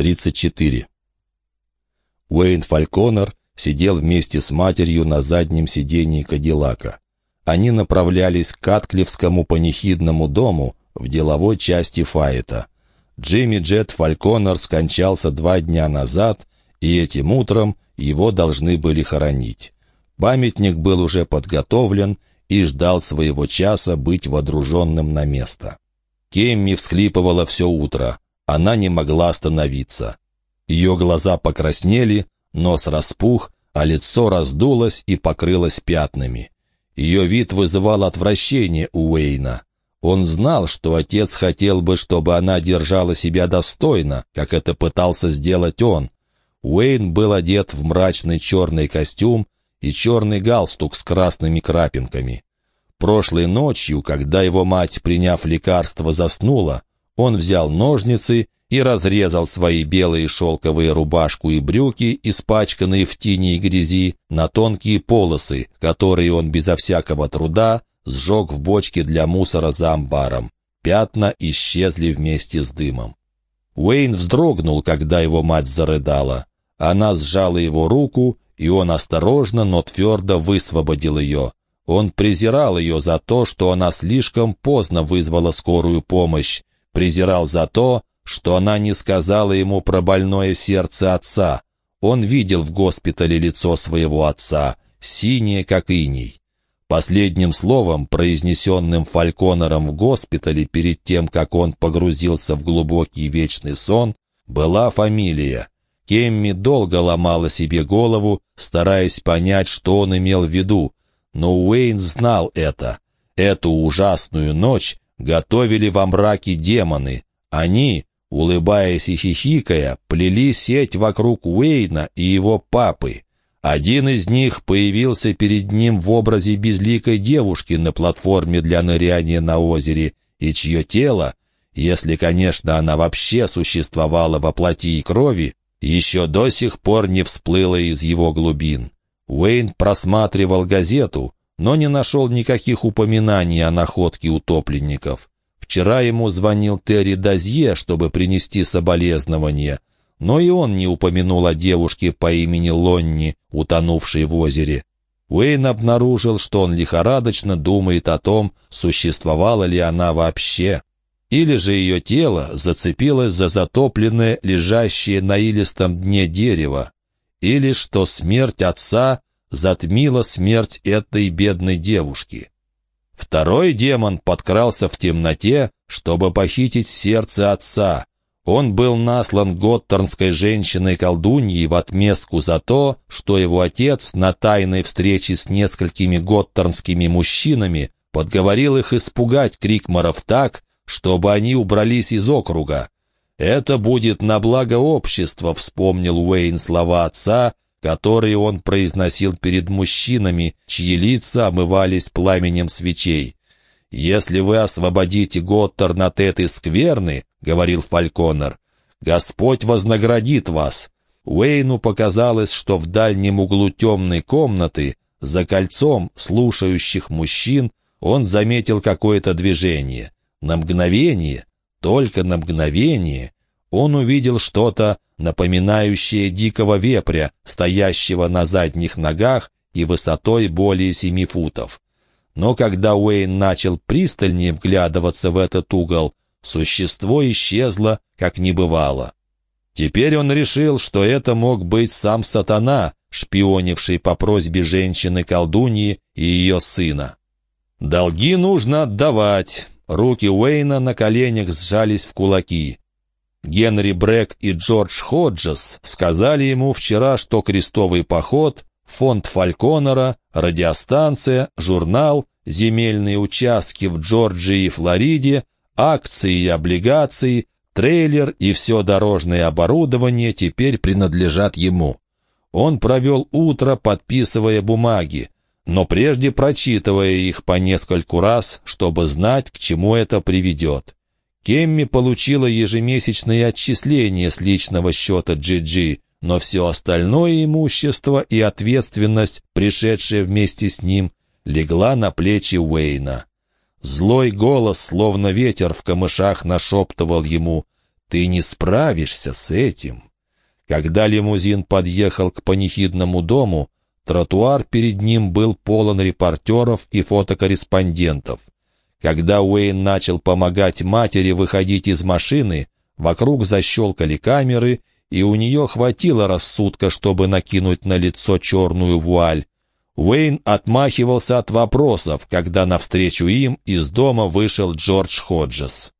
34. Уэйн Фальконер сидел вместе с матерью на заднем сидении Кадиллака. Они направлялись к Катклевскому панихидному дому в деловой части Файета. Джимми Джет Фальконер скончался два дня назад, и этим утром его должны были хоронить. Памятник был уже подготовлен и ждал своего часа быть водруженным на место. Кемми всхлипывала все утро. Она не могла остановиться. Ее глаза покраснели, нос распух, а лицо раздулось и покрылось пятнами. Ее вид вызывал отвращение у Уэйна. Он знал, что отец хотел бы, чтобы она держала себя достойно, как это пытался сделать он. Уэйн был одет в мрачный черный костюм и черный галстук с красными крапинками. Прошлой ночью, когда его мать, приняв лекарство, заснула, он взял ножницы и разрезал свои белые шелковые рубашку и брюки, испачканные в тени и грязи, на тонкие полосы, которые он безо всякого труда сжег в бочке для мусора за амбаром. Пятна исчезли вместе с дымом. Уэйн вздрогнул, когда его мать зарыдала. Она сжала его руку, и он осторожно, но твердо высвободил ее. Он презирал ее за то, что она слишком поздно вызвала скорую помощь, презирал за то, что она не сказала ему про больное сердце отца. Он видел в госпитале лицо своего отца, синее, как иней. Последним словом, произнесенным Фальконером в госпитале перед тем, как он погрузился в глубокий вечный сон, была фамилия. Кемми долго ломала себе голову, стараясь понять, что он имел в виду, но Уэйн знал это. Эту ужасную ночь готовили во мраке демоны. Они, улыбаясь и хихикая, плели сеть вокруг Уэйна и его папы. Один из них появился перед ним в образе безликой девушки на платформе для ныряния на озере, и чье тело, если, конечно, она вообще существовала во плоти и крови, еще до сих пор не всплыло из его глубин. Уэйн просматривал газету, но не нашел никаких упоминаний о находке утопленников. Вчера ему звонил Терри Дазье, чтобы принести соболезнования, но и он не упомянул о девушке по имени Лонни, утонувшей в озере. Уэйн обнаружил, что он лихорадочно думает о том, существовала ли она вообще. Или же ее тело зацепилось за затопленное, лежащее на илистом дне дерево. Или что смерть отца затмила смерть этой бедной девушки. Второй демон подкрался в темноте, чтобы похитить сердце отца. Он был наслан готтернской женщиной-колдуньей в отместку за то, что его отец на тайной встрече с несколькими готтернскими мужчинами подговорил их испугать Крикмаров так, чтобы они убрались из округа. «Это будет на благо общества», — вспомнил Уэйн слова отца, которые он произносил перед мужчинами, чьи лица омывались пламенем свечей. «Если вы освободите Готтер от этой скверны, — говорил Фальконер, — Господь вознаградит вас». Уэйну показалось, что в дальнем углу темной комнаты, за кольцом слушающих мужчин, он заметил какое-то движение. На мгновение, только на мгновение, он увидел что-то, напоминающее дикого вепря, стоящего на задних ногах и высотой более семи футов. Но когда Уэйн начал пристальнее вглядываться в этот угол, существо исчезло, как не бывало. Теперь он решил, что это мог быть сам сатана, шпионивший по просьбе женщины-колдуньи и ее сына. «Долги нужно отдавать». Руки Уэйна на коленях сжались в кулаки. Генри Брэк и Джордж Ходжес сказали ему вчера, что крестовый поход, фонд Фальконера, радиостанция, журнал, земельные участки в Джорджии и Флориде, акции и облигации, трейлер и все дорожное оборудование теперь принадлежат ему. Он провел утро, подписывая бумаги, но прежде прочитывая их по нескольку раз, чтобы знать, к чему это приведет. Кемми получила ежемесячные отчисления с личного счета Джиджи, но все остальное имущество и ответственность, пришедшая вместе с ним, легла на плечи Уэйна. Злой голос, словно ветер в камышах, нашептывал ему Ты не справишься с этим. Когда лимузин подъехал к панихидному дому, тротуар перед ним был полон репортеров и фотокорреспондентов. Когда Уэйн начал помогать матери выходить из машины, вокруг защелкали камеры, и у нее хватило рассудка, чтобы накинуть на лицо черную вуаль. Уэйн отмахивался от вопросов, когда навстречу им из дома вышел Джордж Ходжес.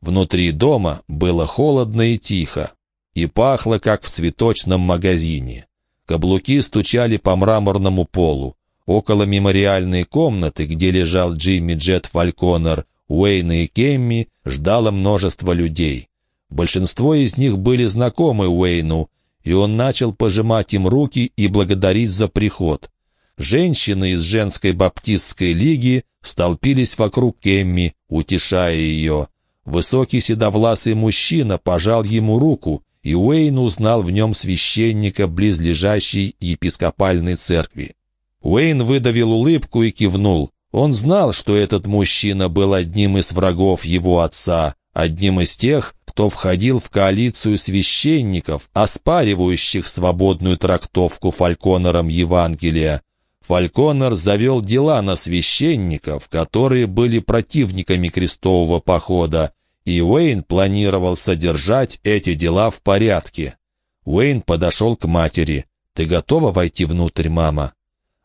Внутри дома было холодно и тихо, и пахло, как в цветочном магазине. Каблуки стучали по мраморному полу. Около мемориальной комнаты, где лежал Джимми Джет Фальконер, Уэйн и Кемми, ждало множество людей. Большинство из них были знакомы Уэйну, и он начал пожимать им руки и благодарить за приход. Женщины из женской баптистской лиги столпились вокруг Кемми, утешая ее. Высокий седовласый мужчина пожал ему руку, и Уэйн узнал в нем священника близлежащей епископальной церкви. Уэйн выдавил улыбку и кивнул. Он знал, что этот мужчина был одним из врагов его отца, одним из тех, кто входил в коалицию священников, оспаривающих свободную трактовку Фальконером Евангелия. Фальконер завел дела на священников, которые были противниками крестового похода, и Уэйн планировал содержать эти дела в порядке. Уэйн подошел к матери. «Ты готова войти внутрь, мама?»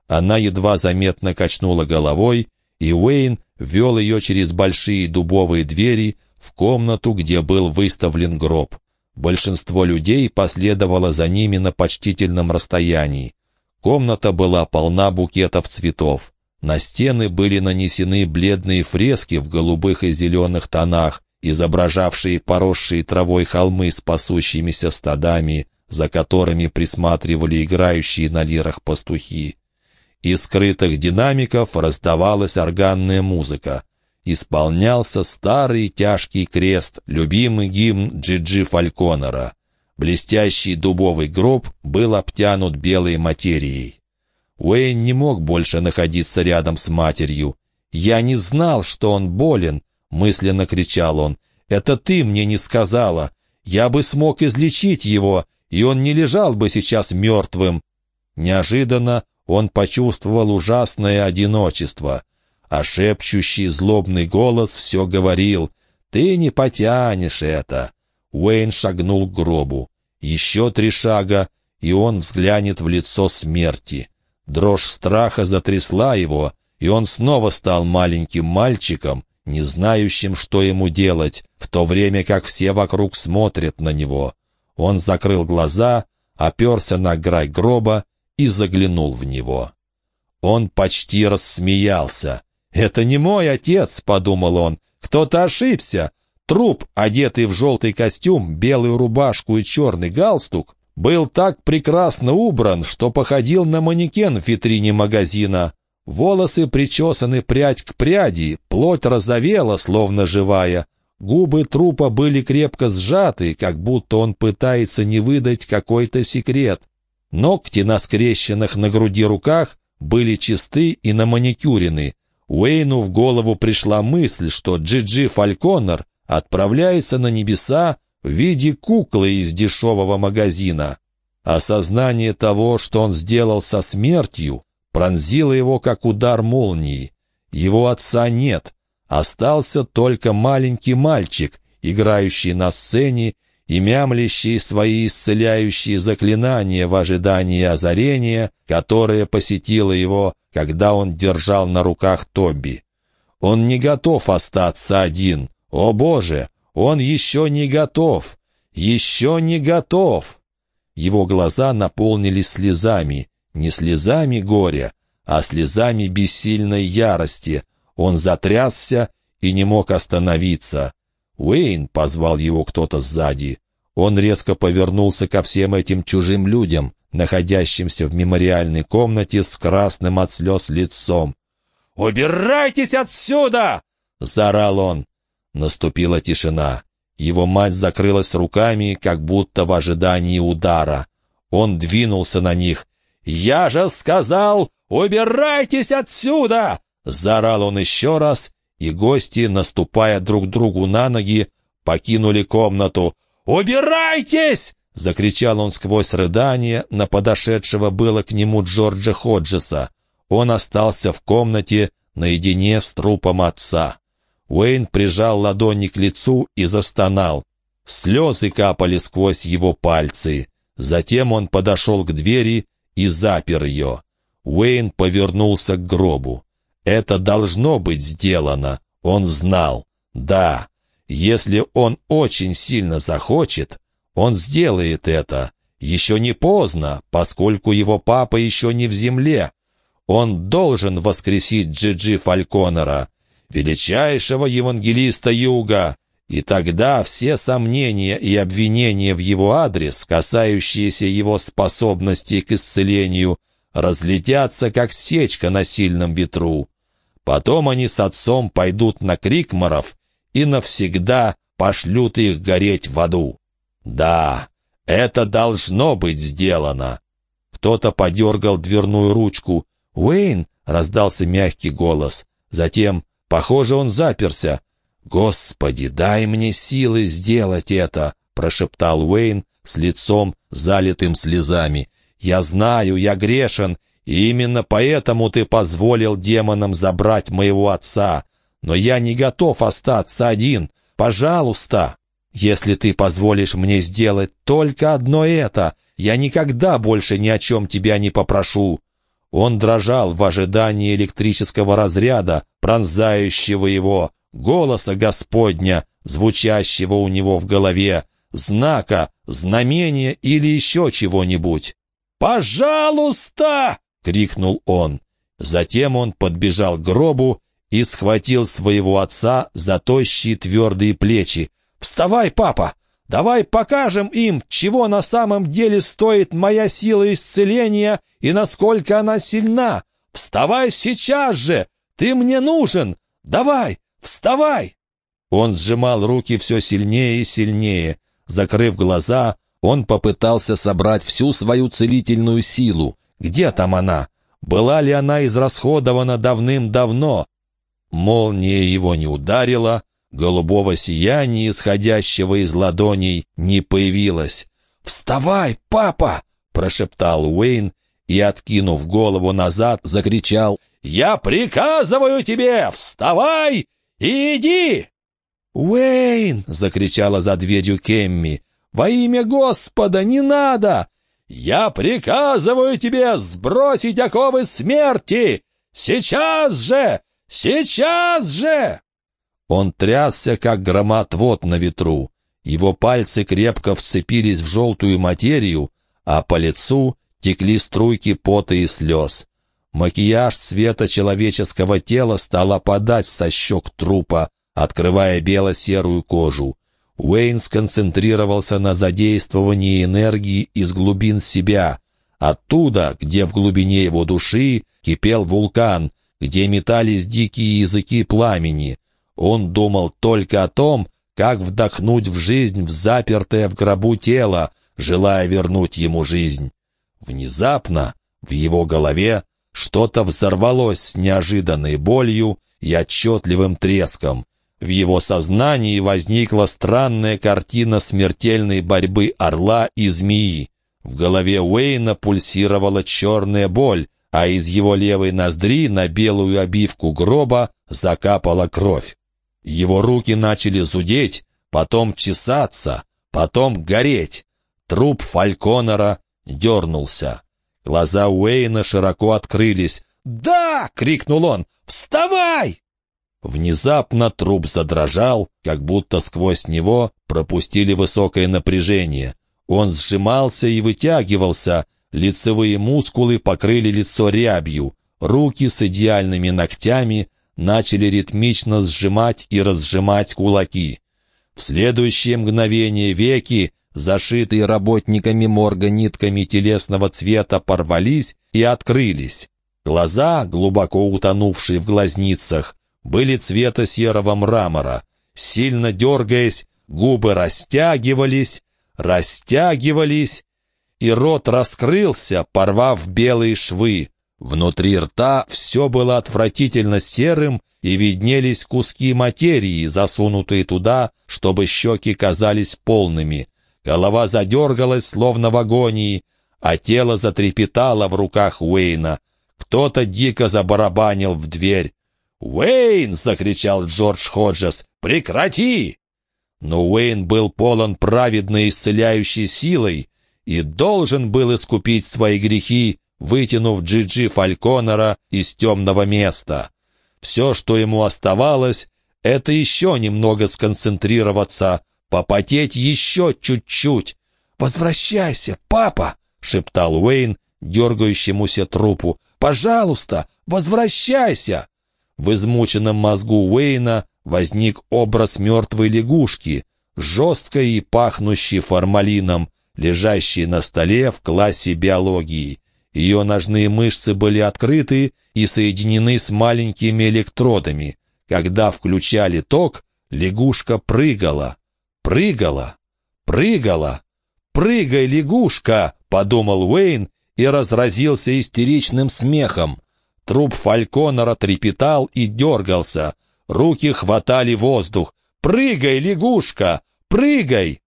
Она едва заметно качнула головой, и Уэйн вел ее через большие дубовые двери в комнату, где был выставлен гроб. Большинство людей последовало за ними на почтительном расстоянии. Комната была полна букетов цветов. На стены были нанесены бледные фрески в голубых и зеленых тонах, изображавшие поросшие травой холмы с пасущимися стадами, за которыми присматривали играющие на лирах пастухи. Из скрытых динамиков раздавалась органная музыка. Исполнялся старый тяжкий крест, любимый гимн Джиджи Фальконера. Блестящий дубовый гроб был обтянут белой материей. Уэйн не мог больше находиться рядом с матерью. «Я не знал, что он болен», — мысленно кричал он. «Это ты мне не сказала. Я бы смог излечить его, и он не лежал бы сейчас мертвым». Неожиданно он почувствовал ужасное одиночество, а шепчущий злобный голос все говорил «Ты не потянешь это». Уэйн шагнул к гробу. Еще три шага, и он взглянет в лицо смерти. Дрожь страха затрясла его, и он снова стал маленьким мальчиком, не знающим, что ему делать, в то время как все вокруг смотрят на него. Он закрыл глаза, оперся на край гроба и заглянул в него. Он почти рассмеялся. «Это не мой отец», — подумал он. «Кто-то ошибся. Труп, одетый в желтый костюм, белую рубашку и черный галстук, был так прекрасно убран, что походил на манекен в витрине магазина. Волосы причесаны прядь к пряди, плоть разовела, словно живая. Губы трупа были крепко сжаты, как будто он пытается не выдать какой-то секрет. Ногти на скрещенных на груди руках были чисты и наманикюрены. Уэйну в голову пришла мысль, что Джиджи -Джи Фальконер отправляется на небеса в виде куклы из дешевого магазина. Осознание того, что он сделал со смертью, пронзило его, как удар молнии. Его отца нет, остался только маленький мальчик, играющий на сцене и мямлящий свои исцеляющие заклинания в ожидании озарения, которое посетило его, когда он держал на руках Тоби. Он не готов остаться один. О, Боже, он еще не готов! Еще не готов! Его глаза наполнились слезами, не слезами горя, а слезами бессильной ярости. Он затрясся и не мог остановиться. «Уэйн!» — позвал его кто-то сзади. Он резко повернулся ко всем этим чужим людям, находящимся в мемориальной комнате с красным от слез лицом. «Убирайтесь отсюда!» — заорал он. Наступила тишина. Его мать закрылась руками, как будто в ожидании удара. Он двинулся на них. «Я же сказал, убирайтесь отсюда!» Заорал он еще раз и гости, наступая друг другу на ноги, покинули комнату. «Убирайтесь!» — закричал он сквозь рыдание на подошедшего было к нему Джорджа Ходжеса. Он остался в комнате наедине с трупом отца. Уэйн прижал ладони к лицу и застонал. Слезы капали сквозь его пальцы. Затем он подошел к двери и запер ее. Уэйн повернулся к гробу. Это должно быть сделано, он знал. Да, если он очень сильно захочет, он сделает это. Еще не поздно, поскольку его папа еще не в земле. Он должен воскресить Джиджи Фальконера, величайшего евангелиста Юга, и тогда все сомнения и обвинения в его адрес, касающиеся его способностей к исцелению, разлетятся, как сечка на сильном ветру. Потом они с отцом пойдут на Крикмаров и навсегда пошлют их гореть в аду. Да, это должно быть сделано. Кто-то подергал дверную ручку. «Уэйн!» — раздался мягкий голос. Затем, похоже, он заперся. «Господи, дай мне силы сделать это!» — прошептал Уэйн с лицом, залитым слезами. «Я знаю, я грешен, и именно поэтому ты позволил демонам забрать моего отца. Но я не готов остаться один. Пожалуйста, если ты позволишь мне сделать только одно это, я никогда больше ни о чем тебя не попрошу». Он дрожал в ожидании электрического разряда, пронзающего его, голоса Господня, звучащего у него в голове, знака, знамения или еще чего-нибудь. «Пожалуйста!» — крикнул он. Затем он подбежал к гробу и схватил своего отца за тощие твердые плечи. «Вставай, папа! Давай покажем им, чего на самом деле стоит моя сила исцеления и насколько она сильна! Вставай сейчас же! Ты мне нужен! Давай, вставай!» Он сжимал руки все сильнее и сильнее. Закрыв глаза, он попытался собрать всю свою целительную силу. Где там она? Была ли она израсходована давным-давно? Молния его не ударила, голубого сияния, исходящего из ладоней, не появилось. «Вставай, папа!» — прошептал Уэйн и, откинув голову назад, закричал «Я приказываю тебе, вставай и иди!» «Уэйн!» — закричала за дверью Кемми. «Во имя Господа, не надо! «Я приказываю тебе сбросить оковы смерти! Сейчас же! Сейчас же!» Он трясся, как громотвод на ветру. Его пальцы крепко вцепились в желтую материю, а по лицу текли струйки пота и слез. Макияж цвета человеческого тела стал опадать со щек трупа, открывая бело-серую кожу. Уэйн сконцентрировался на задействовании энергии из глубин себя, оттуда, где в глубине его души кипел вулкан, где метались дикие языки пламени. Он думал только о том, как вдохнуть в жизнь в запертое в гробу тело, желая вернуть ему жизнь. Внезапно в его голове что-то взорвалось с неожиданной болью и отчетливым треском. В его сознании возникла странная картина смертельной борьбы орла и змеи. В голове Уэйна пульсировала черная боль, а из его левой ноздри на белую обивку гроба закапала кровь. Его руки начали зудеть, потом чесаться, потом гореть. Труп Фальконера дернулся. Глаза Уэйна широко открылись. «Да!» — крикнул он. «Вставай!» Внезапно труп задрожал, как будто сквозь него пропустили высокое напряжение. Он сжимался и вытягивался, лицевые мускулы покрыли лицо рябью, руки с идеальными ногтями начали ритмично сжимать и разжимать кулаки. В следующее мгновение веки, зашитые работниками морга нитками телесного цвета, порвались и открылись. Глаза, глубоко утонувшие в глазницах, были цвета серого мрамора. Сильно дергаясь, губы растягивались, растягивались, и рот раскрылся, порвав белые швы. Внутри рта все было отвратительно серым, и виднелись куски материи, засунутые туда, чтобы щеки казались полными. голова задергалась, словно в агонии, а тело затрепетало в руках Уэйна. Кто-то дико забарабанил в дверь. «Уэйн!» — закричал Джордж Ходжес. «Прекрати!» Но Уэйн был полон праведной исцеляющей силой и должен был искупить свои грехи, вытянув Джиджи -Джи Фальконера из темного места. Все, что ему оставалось, это еще немного сконцентрироваться, попотеть еще чуть-чуть. «Возвращайся, папа!» — шептал Уэйн дергающемуся трупу. «Пожалуйста, возвращайся!» В измученном мозгу Уэйна возник образ мертвой лягушки, жесткой и пахнущей формалином, лежащей на столе в классе биологии. Ее ножные мышцы были открыты и соединены с маленькими электродами. Когда включали ток, лягушка прыгала, прыгала, прыгала. «Прыгай, лягушка!» — подумал Уэйн и разразился истеричным смехом. Труп Фальконора трепетал и дергался. Руки хватали воздух. «Прыгай, лягушка! Прыгай!»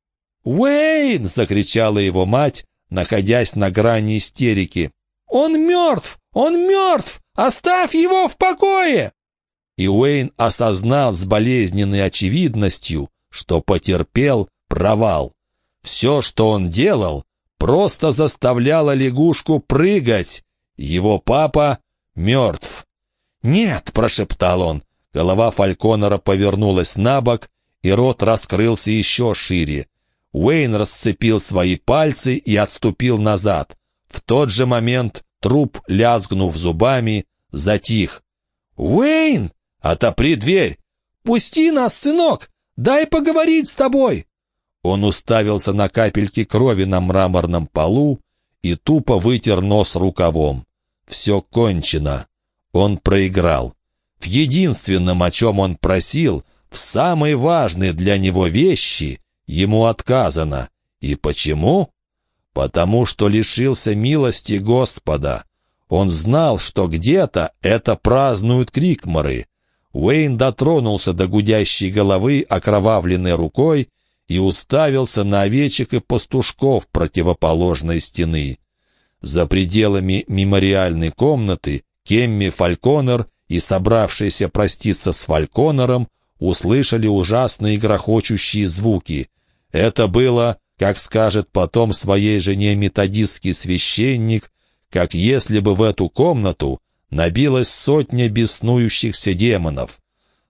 «Уэйн!» — закричала его мать, находясь на грани истерики. «Он мертв! Он мертв! Оставь его в покое!» И Уэйн осознал с болезненной очевидностью, что потерпел провал. Все, что он делал, просто заставляло лягушку прыгать. Его папа мертв. «Нет!» — прошептал он. Голова Фальконора повернулась на бок, и рот раскрылся еще шире. Уэйн расцепил свои пальцы и отступил назад. В тот же момент труп, лязгнув зубами, затих. «Уэйн!» «Отопри дверь!» «Пусти нас, сынок! Дай поговорить с тобой!» Он уставился на капельки крови на мраморном полу и тупо вытер нос рукавом. Все кончено. Он проиграл. В единственном, о чем он просил, в самой важной для него вещи, ему отказано. И почему? Потому что лишился милости Господа. Он знал, что где-то это празднуют крикморы. Уэйн дотронулся до гудящей головы окровавленной рукой и уставился на овечек и пастушков противоположной стены. За пределами мемориальной комнаты Кемми Фальконер и собравшиеся проститься с Фальконером услышали ужасные грохочущие звуки. Это было, как скажет потом своей жене методистский священник, как если бы в эту комнату набилась сотня беснующихся демонов.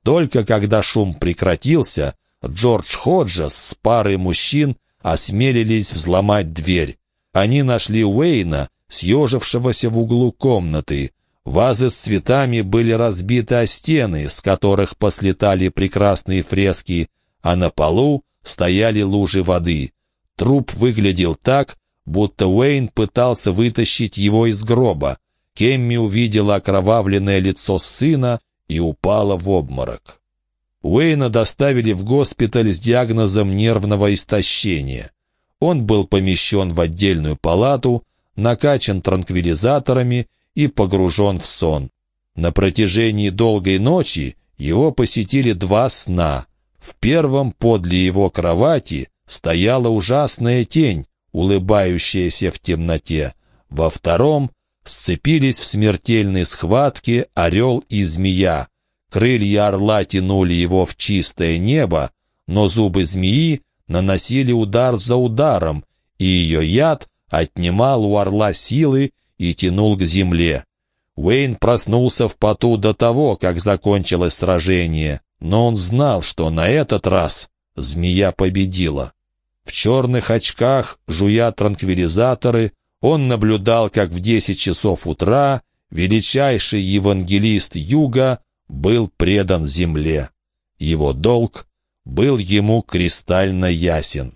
Только когда шум прекратился, Джордж Ходжес с парой мужчин осмелились взломать дверь. Они нашли Уэйна, съежившегося в углу комнаты. Вазы с цветами были разбиты о стены, с которых послетали прекрасные фрески, а на полу стояли лужи воды. Труп выглядел так, будто Уэйн пытался вытащить его из гроба. Кемми увидела окровавленное лицо сына и упала в обморок. Уэйна доставили в госпиталь с диагнозом нервного истощения. Он был помещен в отдельную палату, накачан транквилизаторами и погружен в сон. На протяжении долгой ночи его посетили два сна. В первом подле его кровати стояла ужасная тень, улыбающаяся в темноте. Во втором Сцепились в смертельной схватке орел и змея. Крылья орла тянули его в чистое небо, но зубы змеи наносили удар за ударом, и ее яд отнимал у орла силы и тянул к земле. Уэйн проснулся в поту до того, как закончилось сражение, но он знал, что на этот раз змея победила. В черных очках, жуя транквилизаторы, он наблюдал, как в десять часов утра величайший евангелист Юга был предан земле. Его долг был ему кристально ясен.